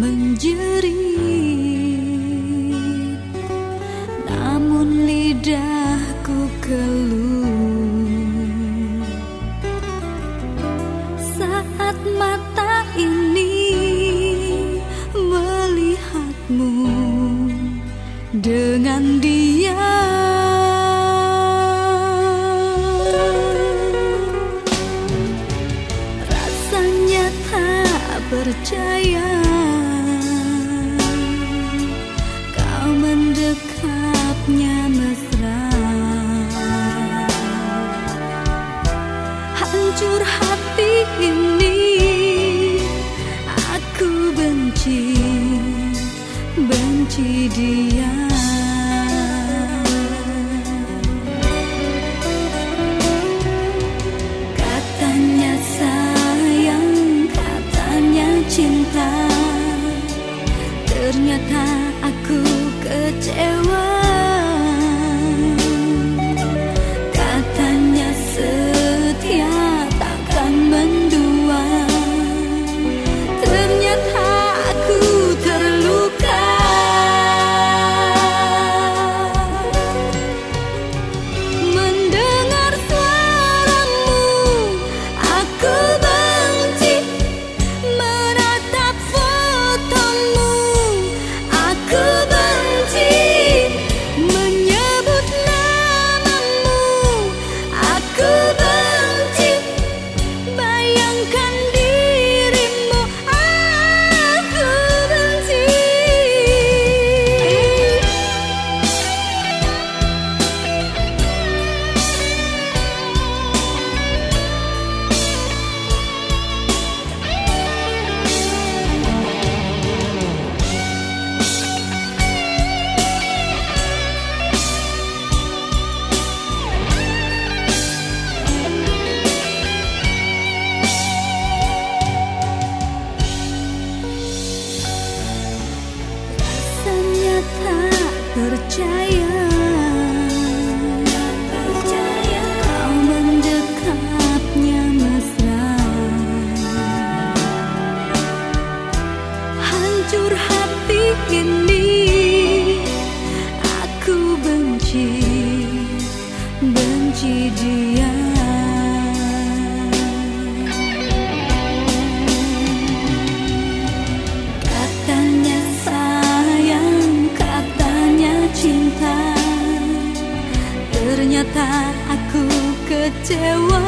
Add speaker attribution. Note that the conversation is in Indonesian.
Speaker 1: menjerit. Namun lidahku keluh. Saat mata ini melihatmu dengan dia. Rasanya tak percaya mendekapnya mesra. Hancur hati ini. Aku benci Benci dia percaya Hancur hati ini Ternyata aku kecewa